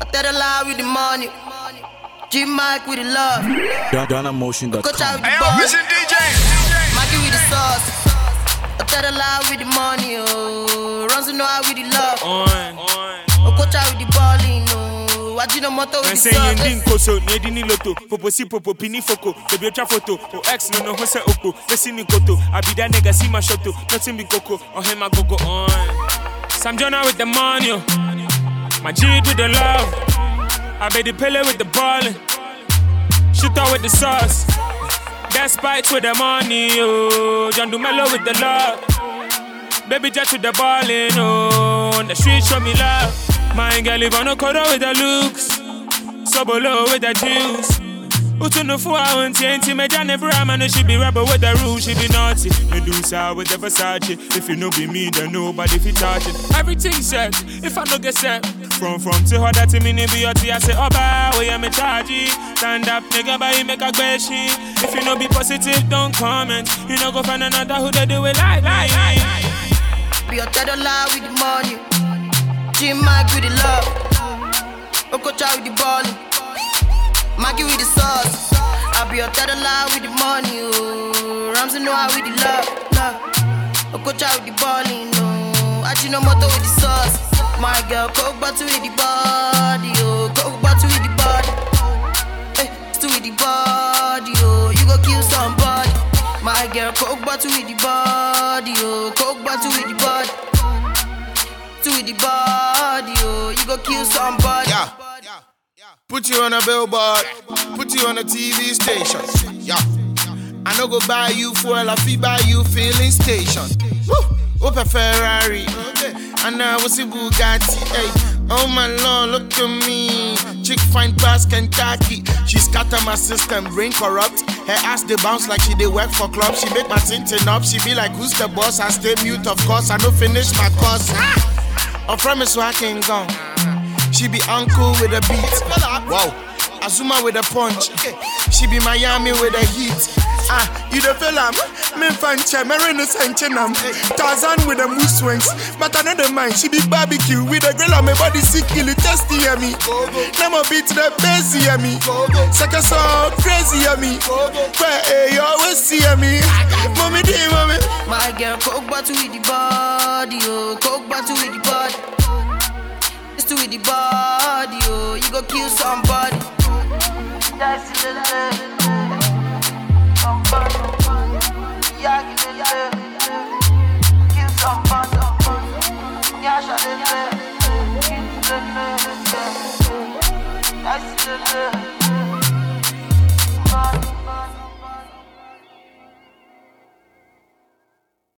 I tell the lie with the money. G Mike with the love. GhanaMotion.com. Coach out with the Hey, yo, ball. DJ. Mikey with the sauce. I tell the lie with the money. Oh, runs know how with the love. On. Oh, coach out with the balling. Oh, Wajino moto with the Nse yendi sauce. nkoso na edi ni loto popo si popo pini foko baby otwa photo o ex no no ho se oko mesi ni koto abida nigga see my shoto oh. nothing be koko on oh, him I go go on Sam Jonah with the money oh. My G with the love. Abedi Pele with the ballin' shoot out with the sauce. That spikes with the money oh. John Dumelo with the love. Baby jet with the ballin', oh. On the street show me love. My girl live on a corner with the looks. So below with the juice. Utu no fool, I want TNT Me Johnny Bram and she be rebel with the rules She be naughty. Medusa with the Versace. If you know be me, then nobody fit touch it. Everything set, if I no get set From from to her that me be your tea I say, oh bye, we am me charge. Stand up, nigga, but you make a question If you no be positive, don't comment You no go find another who they do it like, like. Be a tell lie with the money. G Mike with the love. Oh, out with the balling. Maggie with the sauce. I be a tell lie with the money. Oh, Ramsey know how with the love. love. Oh, out with the balling. Oh, Ajinomoto with the sauce. My girl, coke bottle with the body. Oh, coke bottle with the body. Eh, hey, still with the body. Oh, you go kill somebody. My girl, coke bottle with the body. Oh, coke bottle with the body. Still with the body. Oh, you go kill somebody. Yeah. Put you on a billboard, put you on a TV station. Yeah. I no go buy you fuel, I fee buy you filling station. Woo! Open Ferrari, and I was a Bugatti. Hey. Oh my lord, look at me. Chick fine past Kentucky. She scatter my system, brain corrupt. Her ass they bounce like she dey work for club. She make my tintin up. She be like, who's the boss? I stay mute, of course. I no finish my course. Ah! From so I can go. She be uncle with a beat. Wow. Azumah with a punch. She be Miami with a heat. Ah, you the feel am? Me fanche, me reno sanchenam. Tarzan with the moose swings. But I know the mind. She be barbecue with a grill on my body sick kill it testy at me. Now my beat the busy at me. Second song crazy at me. Where eh, you always see at me. Mommy, dear mommy. My girl, coke bottle with the body, oh, coke bottle with the body. It's to with the body, oh, you go kill somebody. That's it, Yeah, get it,